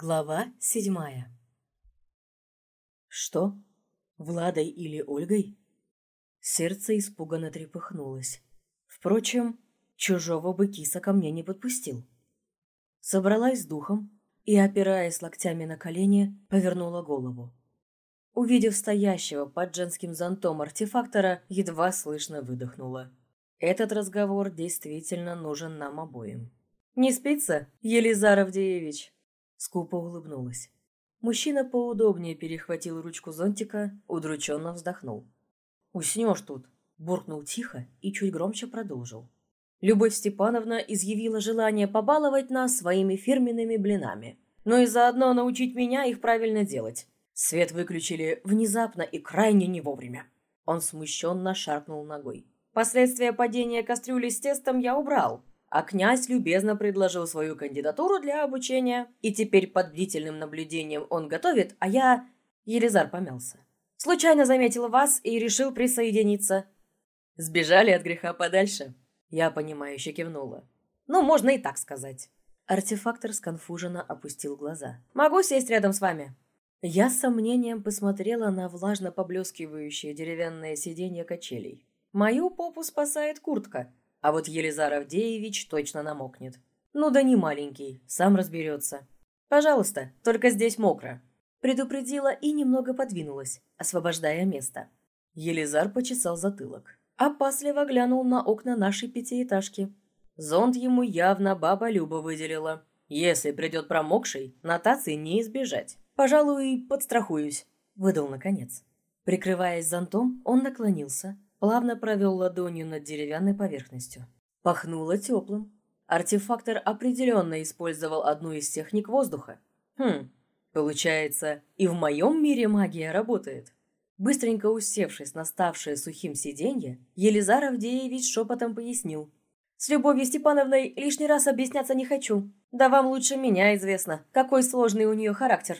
Глава седьмая. Что? Владой или Ольгой? Сердце испуганно трепыхнулось. Впрочем, чужого бы киса ко мне не подпустил. Собралась с духом и, опираясь локтями на колени, повернула голову. Увидев стоящего под женским зонтом артефактора, едва слышно выдохнула. Этот разговор действительно нужен нам обоим. «Не спится, Елизар Авдеевич?» Скупо улыбнулась. Мужчина поудобнее перехватил ручку зонтика, удрученно вздохнул. «Уснешь тут!» – буркнул тихо и чуть громче продолжил. Любовь Степановна изъявила желание побаловать нас своими фирменными блинами, но и заодно научить меня их правильно делать. Свет выключили внезапно и крайне не вовремя. Он смущенно шаркнул ногой. Последствия падения кастрюли с тестом я убрал, а князь любезно предложил свою кандидатуру для обучения, и теперь под бдительным наблюдением он готовит, а я... Елизар помялся. Случайно заметил вас и решил присоединиться. Сбежали от греха подальше? Я понимающе кивнула. Ну, можно и так сказать. Артефактор сконфуженно опустил глаза. «Могу сесть рядом с вами?» Я с сомнением посмотрела на влажно поблескивающее деревянное сиденье качелей. Мою попу спасает куртка, а вот Елизар Авдеевич точно намокнет. Ну да не маленький, сам разберется. Пожалуйста, только здесь мокро. Предупредила и немного подвинулась, освобождая место. Елизар почесал затылок. Опасливо глянул на окна нашей пятиэтажки. Зонт ему явно баба Люба выделила. Если придет промокший, нотации не избежать. Пожалуй, подстрахуюсь, выдал наконец. Прикрываясь зонтом, он наклонился, плавно провел ладонью над деревянной поверхностью. Пахнуло теплым. Артефактор определенно использовал одну из техник воздуха. Хм, получается, и в моем мире магия работает. Быстренько усевшись на ставшее сухим сиденье, Елизар Авдеевич шепотом пояснил. «С Любовью Степановной лишний раз объясняться не хочу. Да вам лучше меня известно, какой сложный у нее характер».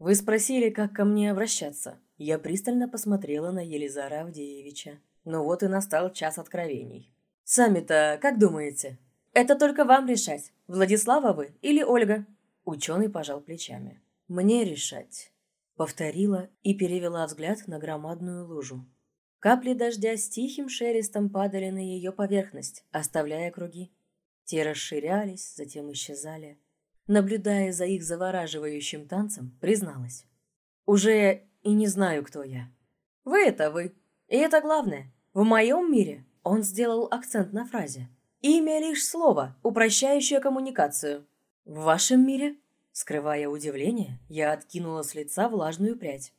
«Вы спросили, как ко мне обращаться?» Я пристально посмотрела на Елизара Авдеевича. Ну вот и настал час откровений. «Сами-то как думаете?» «Это только вам решать. Владислава вы или Ольга?» Ученый пожал плечами. «Мне решать», — повторила и перевела взгляд на громадную лужу. Капли дождя с тихим шелестом падали на ее поверхность, оставляя круги. Те расширялись, затем исчезали. Наблюдая за их завораживающим танцем, призналась. «Уже и не знаю, кто я. Вы это вы. И это главное. В моем мире он сделал акцент на фразе. Имя лишь слово, упрощающее коммуникацию. В вашем мире? Скрывая удивление, я откинула с лица влажную прядь.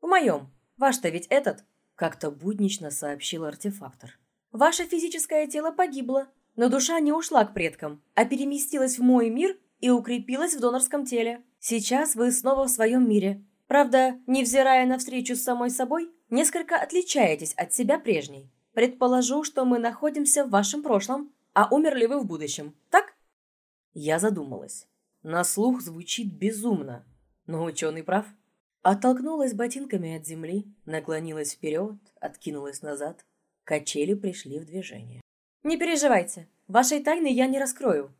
В моем. Ваш-то ведь этот? Как-то буднично сообщил артефактор. Ваше физическое тело погибло, но душа не ушла к предкам, а переместилась в мой мир и укрепилась в донорском теле. Сейчас вы снова в своем мире, Правда, невзирая на встречу с самой собой, несколько отличаетесь от себя прежней. Предположу, что мы находимся в вашем прошлом, а умерли вы в будущем, так? Я задумалась. На слух звучит безумно, но ученый прав. Оттолкнулась ботинками от земли, наклонилась вперед, откинулась назад. Качели пришли в движение. «Не переживайте, вашей тайны я не раскрою».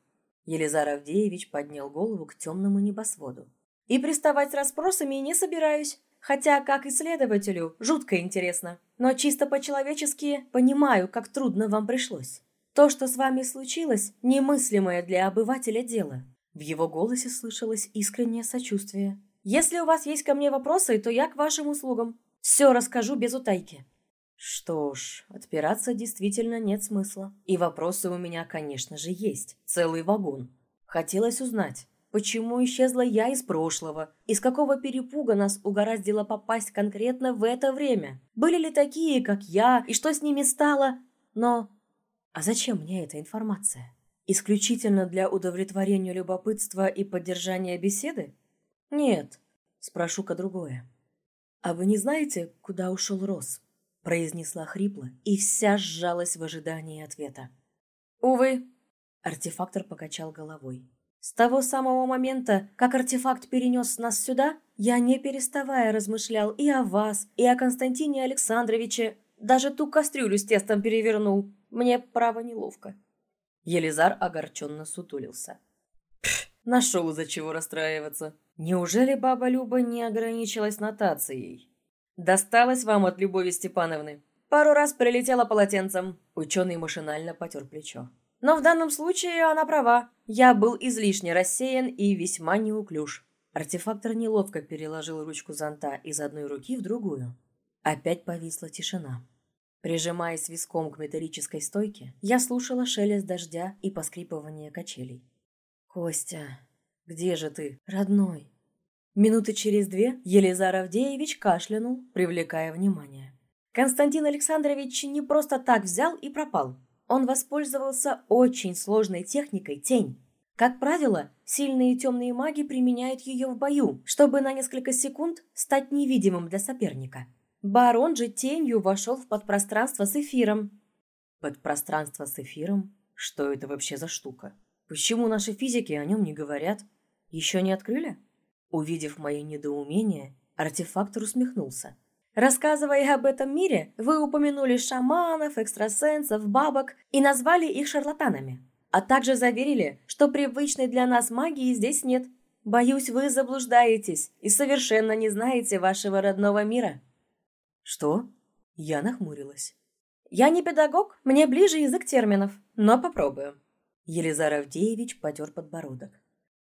Елизар Авдеевич поднял голову к темному небосводу. И приставать с расспросами не собираюсь, хотя, как исследователю, жутко интересно. Но чисто по-человечески понимаю, как трудно вам пришлось. То, что с вами случилось, немыслимое для обывателя дело. В его голосе слышалось искреннее сочувствие. Если у вас есть ко мне вопросы, то я к вашим услугам. Все расскажу без утайки. Что ж, отпираться действительно нет смысла. И вопросы у меня, конечно же, есть. Целый вагон. Хотелось узнать, Почему исчезла я из прошлого? Из какого перепуга нас угораздило попасть конкретно в это время? Были ли такие, как я, и что с ними стало? Но... А зачем мне эта информация? Исключительно для удовлетворения любопытства и поддержания беседы? Нет, спрошу-ка другое. А вы не знаете, куда ушел Рос? произнесла хрипло и вся сжалась в ожидании ответа. Увы, артефактор покачал головой. С того самого момента, как артефакт перенес нас сюда, я не переставая размышлял и о вас, и о Константине Александровиче. Даже ту кастрюлю с тестом перевернул. Мне право неловко. Елизар огорченно сутулился. Нашел за чего расстраиваться. Неужели баба Люба не ограничилась нотацией? Досталось вам от Любови Степановны. Пару раз прилетела полотенцем. Ученый машинально потер плечо. Но в данном случае она права. Я был излишне рассеян и весьма неуклюж. Артефактор неловко переложил ручку зонта из одной руки в другую. Опять повисла тишина. Прижимаясь виском к металлической стойке, я слушала шелест дождя и поскрипывание качелей. «Костя, где же ты, родной?» Минуты через две Елизар Авдеевич кашлянул, привлекая внимание. Константин Александрович не просто так взял и пропал. Он воспользовался очень сложной техникой «Тень». Как правило, сильные темные маги применяют ее в бою, чтобы на несколько секунд стать невидимым для соперника. Барон же тенью вошел в подпространство с эфиром. Подпространство с эфиром? Что это вообще за штука? Почему наши физики о нем не говорят? Еще не открыли? Увидев мое недоумение, артефактор усмехнулся. Рассказывая об этом мире, вы упомянули шаманов, экстрасенсов, бабок и назвали их шарлатанами, а также заверили, что привычной для нас магии здесь нет. Боюсь, вы заблуждаетесь и совершенно не знаете вашего родного мира. «Что?» Я нахмурилась. «Я не педагог, мне ближе язык терминов, но попробую». Елизар Авдеевич потер подбородок.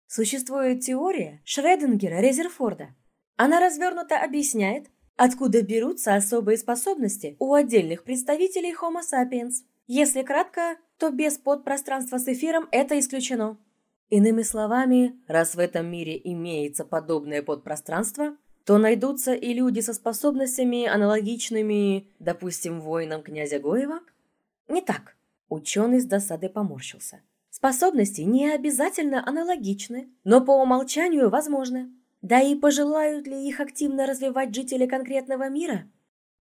Существует теория Шредингера-Резерфорда. Она развернуто объясняет, откуда берутся особые способности у отдельных представителей Homo sapiens. Если кратко, то без подпространства с эфиром это исключено. Иными словами, раз в этом мире имеется подобное подпространство, то найдутся и люди со способностями, аналогичными, допустим, воинам князя Гоева? Не так. Ученый с досадой поморщился. Способности не обязательно аналогичны, но по умолчанию возможны. Да и пожелают ли их активно развивать жители конкретного мира?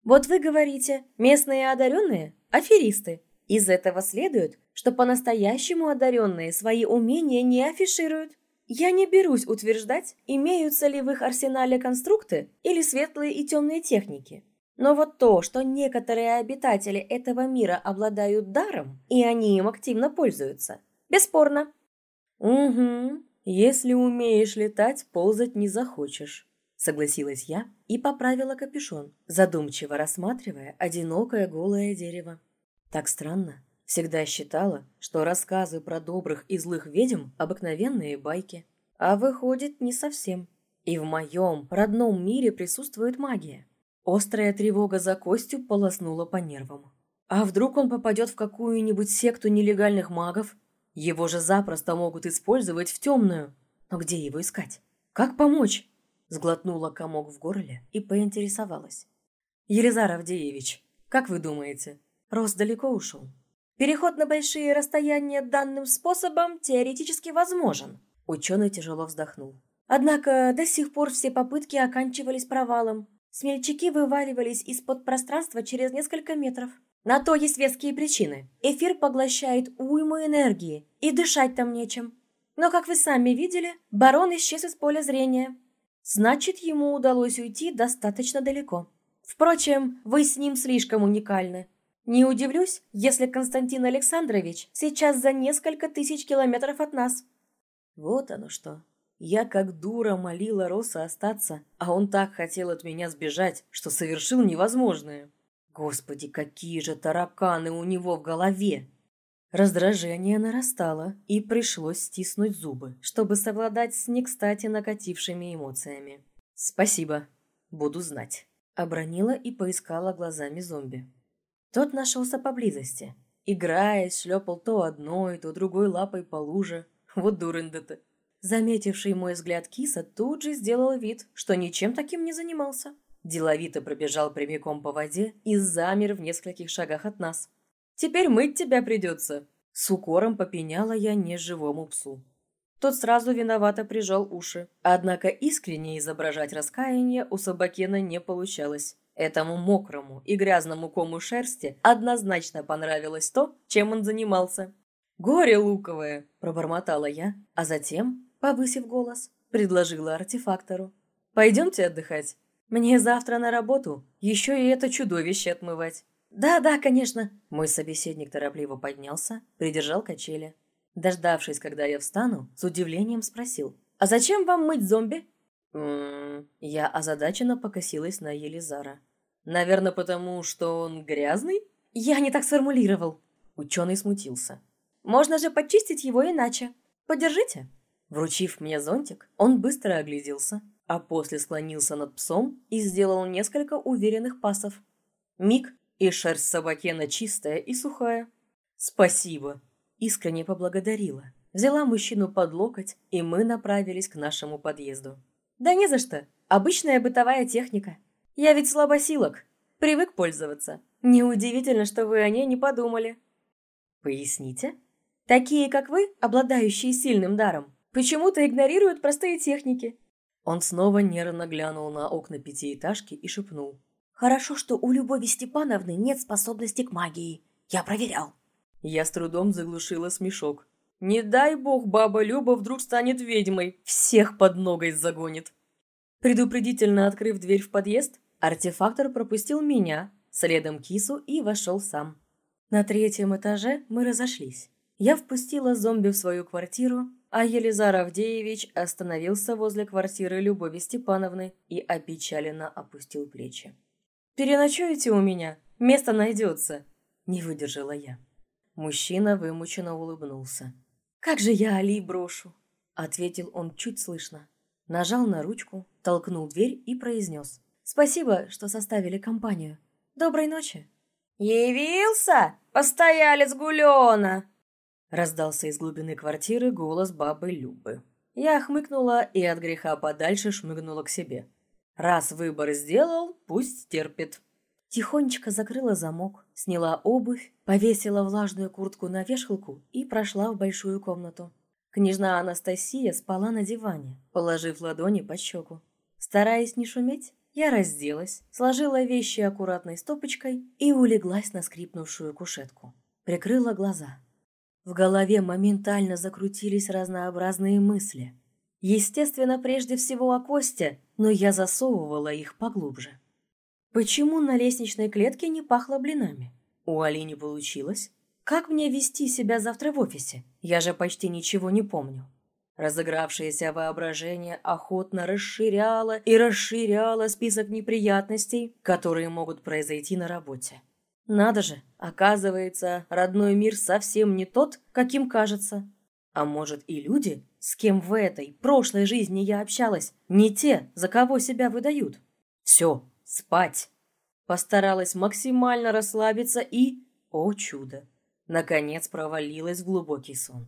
Вот вы говорите, местные одаренные – аферисты. Из этого следует, что по-настоящему одаренные свои умения не афишируют. Я не берусь утверждать, имеются ли в их арсенале конструкты или светлые и темные техники. Но вот то, что некоторые обитатели этого мира обладают даром, и они им активно пользуются, бесспорно. Угу, если умеешь летать, ползать не захочешь, согласилась я и поправила капюшон, задумчиво рассматривая одинокое голое дерево. Так странно. Всегда считала, что рассказы про добрых и злых ведьм – обыкновенные байки. А выходит, не совсем. И в моем родном мире присутствует магия. Острая тревога за Костю полоснула по нервам. А вдруг он попадет в какую-нибудь секту нелегальных магов? Его же запросто могут использовать в темную. Но где его искать? Как помочь? Сглотнула комок в горле и поинтересовалась. Елизар Авдеевич, как вы думаете, Рос далеко ушел? Переход на большие расстояния данным способом теоретически возможен. Ученый тяжело вздохнул. Однако до сих пор все попытки оканчивались провалом. Смельчаки вываливались из-под пространства через несколько метров. На то есть веские причины. Эфир поглощает уйму энергии, и дышать там нечем. Но, как вы сами видели, барон исчез из поля зрения. Значит, ему удалось уйти достаточно далеко. Впрочем, вы с ним слишком уникальны. Не удивлюсь, если Константин Александрович сейчас за несколько тысяч километров от нас. Вот оно что. Я как дура молила Роса остаться, а он так хотел от меня сбежать, что совершил невозможное. Господи, какие же тараканы у него в голове! Раздражение нарастало, и пришлось стиснуть зубы, чтобы совладать с не кстати накатившими эмоциями. «Спасибо. Буду знать», — обронила и поискала глазами зомби. Тот нашелся поблизости. Играя, шлепал то одной, то другой лапой по луже. Вот дурында-то. Заметивший мой взгляд киса тут же сделал вид, что ничем таким не занимался. Деловито пробежал прямиком по воде и замер в нескольких шагах от нас. «Теперь мыть тебя придется!» С укором попеняла я неживому псу. Тот сразу виновато прижал уши. Однако искренне изображать раскаяние у собакена не получалось. Этому мокрому и грязному кому шерсти однозначно понравилось то, чем он занимался. «Горе луковое!» – пробормотала я, а затем, повысив голос, предложила артефактору. «Пойдемте отдыхать. Мне завтра на работу, еще и это чудовище отмывать». «Да, да, конечно». Мой собеседник торопливо поднялся, придержал качели. Дождавшись, когда я встану, с удивлением спросил. «А зачем вам мыть зомби?» «М-м-м...» Я озадаченно покосилась на Елизара. «Наверное, потому что он грязный?» «Я не так сформулировал». Ученый смутился. «Можно же почистить его иначе. Подержите». Вручив мне зонтик, он быстро огляделся, а после склонился над псом и сделал несколько уверенных пасов. Миг, и шерсть собакена чистая и сухая. «Спасибо!» – искренне поблагодарила. Взяла мужчину под локоть, и мы направились к нашему подъезду. «Да не за что. Обычная бытовая техника. Я ведь слабосилок. Привык пользоваться. Неудивительно, что вы о ней не подумали». «Поясните?» «Такие, как вы, обладающие сильным даром, почему-то игнорируют простые техники. Он снова нервно глянул на окна пятиэтажки и шепнул. «Хорошо, что у Любови Степановны нет способности к магии. Я проверял». Я с трудом заглушила смешок. «Не дай бог баба Люба вдруг станет ведьмой, всех под ногой загонит». Предупредительно открыв дверь в подъезд, артефактор пропустил меня, следом кису и вошел сам. На третьем этаже мы разошлись. Я впустила зомби в свою квартиру, а Елизар Авдеевич остановился возле квартиры Любови Степановны и опечаленно опустил плечи. «Переночуете у меня? Место найдется!» – не выдержала я. Мужчина вымученно улыбнулся. «Как же я Али брошу?» – ответил он чуть слышно. Нажал на ручку, толкнул дверь и произнес. «Спасибо, что составили компанию. Доброй ночи!» «Явился? Постоялец Гулена!» Раздался из глубины квартиры голос бабы Любы. Я хмыкнула и от греха подальше шмыгнула к себе. Раз выбор сделал, пусть терпит. Тихонечко закрыла замок, сняла обувь, повесила влажную куртку на вешалку и прошла в большую комнату. Княжна Анастасия спала на диване, положив ладони под щеку. Стараясь не шуметь, я разделась, сложила вещи аккуратной стопочкой и улеглась на скрипнувшую кушетку. Прикрыла глаза. В голове моментально закрутились разнообразные мысли. Естественно, прежде всего о Косте, но я засовывала их поглубже. Почему на лестничной клетке не пахло блинами? У Али не получилось. Как мне вести себя завтра в офисе? Я же почти ничего не помню. Разыгравшееся воображение охотно расширяло и расширяло список неприятностей, которые могут произойти на работе. Надо же, оказывается, родной мир совсем не тот, каким кажется. А может и люди, с кем в этой прошлой жизни я общалась, не те, за кого себя выдают. Все, спать. Постаралась максимально расслабиться и, о чудо, наконец провалилась в глубокий сон.